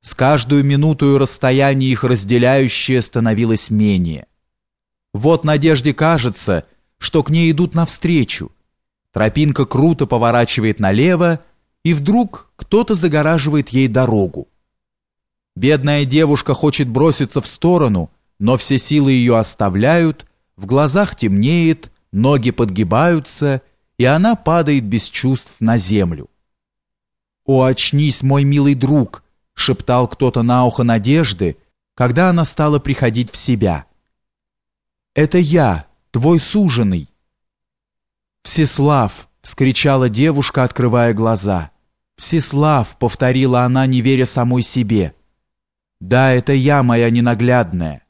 С каждую минутою расстояние их разделяющее становилось менее. Вот Надежде кажется, что к ней идут навстречу. Тропинка круто поворачивает налево, и вдруг кто-то загораживает ей дорогу. Бедная девушка хочет броситься в сторону, но все силы ее оставляют, в глазах темнеет, ноги подгибаются, и она падает без чувств на землю. «О, очнись, мой милый друг!» — шептал кто-то на ухо Надежды, когда она стала приходить в себя. «Это я, твой суженый!» «Всеслав!» — вскричала девушка, открывая глаза. «Всеслав!» — повторила она, не веря самой себе. «Да, это я, моя ненаглядная!»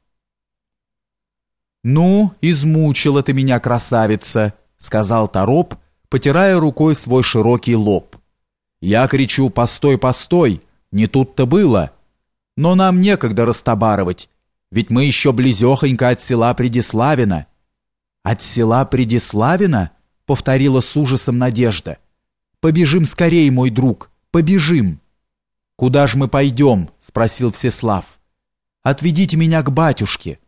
«Ну, измучила ты меня, красавица!» — сказал Тороп, потирая рукой свой широкий лоб. Я кричу «Постой, постой!» Не тут-то было. Но нам некогда растобарывать, ведь мы еще близехонько от села Предиславина. От села Предиславина? Повторила с ужасом Надежда. Побежим скорей, мой друг, побежим. Куда ж мы пойдем? Спросил Всеслав. Отведите меня к батюшке.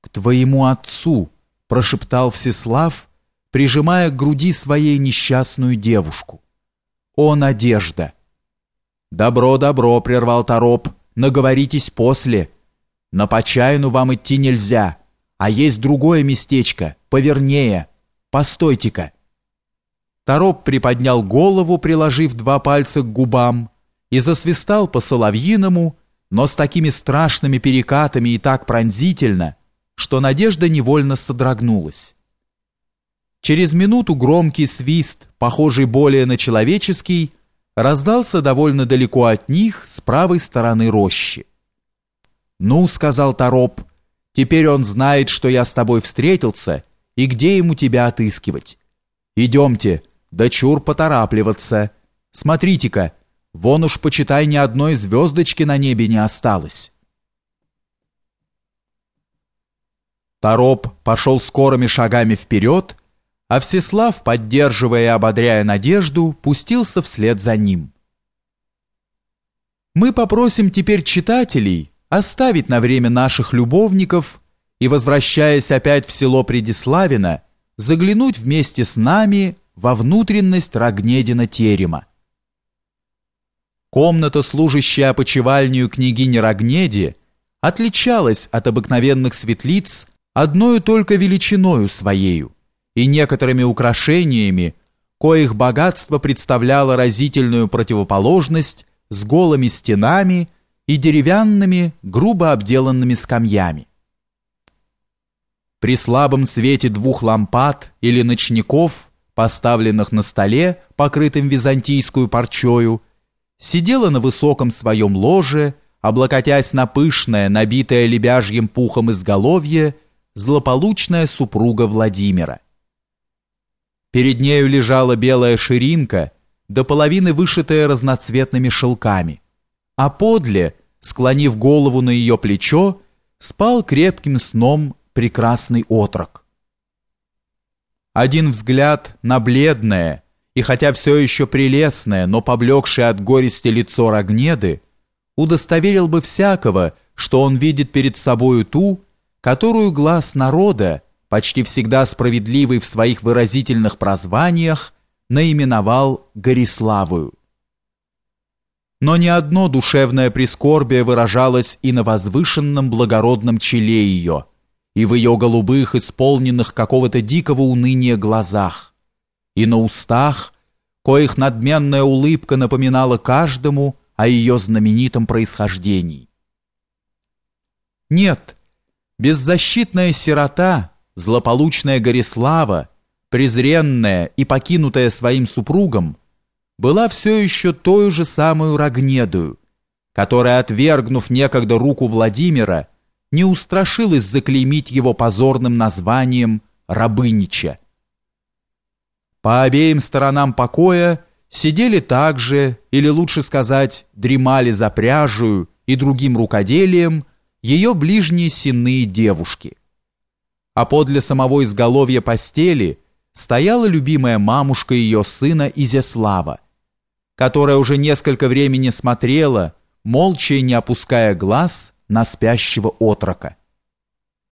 К твоему отцу, прошептал Всеслав, прижимая к груди своей несчастную девушку. О, надежда! Добро, добро, прервал Тороп, наговоритесь после. На Почайну вам идти нельзя, а есть другое местечко, повернее. Постойте-ка. Тороп приподнял голову, приложив два пальца к губам, и засвистал по-соловьиному, но с такими страшными перекатами и так пронзительно, что Надежда невольно содрогнулась. Через минуту громкий свист, похожий более на человеческий, раздался довольно далеко от них, с правой стороны рощи. «Ну», — сказал Тороп, — «теперь он знает, что я с тобой встретился, и где ему тебя отыскивать. Идемте, да чур поторапливаться. Смотрите-ка, вон уж, почитай, ни одной звездочки на небе не осталось». Тороп пошел скорыми шагами вперед, а Всеслав, поддерживая и ободряя надежду, пустился вслед за ним. Мы попросим теперь читателей оставить на время наших любовников и, возвращаясь опять в село Предиславино, заглянуть вместе с нами во внутренность Рогнедина терема. Комната, служащая опочивальню княгини Рогнеди, отличалась от обыкновенных светлиц одною только величиною своею и некоторыми украшениями, коих богатство представляло разительную противоположность с голыми стенами и деревянными, грубо обделанными скамьями. При слабом свете двух лампад или ночников, поставленных на столе, покрытым византийскую парчою, сидела на высоком своем ложе, облокотясь на пышное, набитое лебяжьим пухом изголовье, злополучная супруга Владимира. Перед нею лежала белая ширинка, до половины вышитая разноцветными шелками, а подле, склонив голову на ее плечо, спал крепким сном прекрасный отрок. Один взгляд на бледное и хотя все еще прелестное, но поблекшее от горести лицо Рогнеды, удостоверил бы всякого, что он видит перед собою ту, которую глаз народа почти всегда справедливый в своих выразительных прозваниях, наименовал Гориславую. Но ни одно душевное прискорбие выражалось и на возвышенном благородном челе ее, и в ее голубых, исполненных какого-то дикого уныния глазах, и на устах, коих надменная улыбка напоминала каждому о ее знаменитом происхождении. Нет, беззащитная сирота — злополучная Горислава, презренная и покинутая своим супругом, была все еще той же самую Рогнедую, которая, отвергнув некогда руку Владимира, не устрашилась заклеймить его позорным названием Рабынича. По обеим сторонам покоя сидели также, или лучше сказать, дремали за пряжую и другим рукоделием, ее ближние сенные девушки – а подле самого изголовья постели стояла любимая мамушка ее сына Изяслава, которая уже несколько времени смотрела, молча и не опуская глаз на спящего отрока.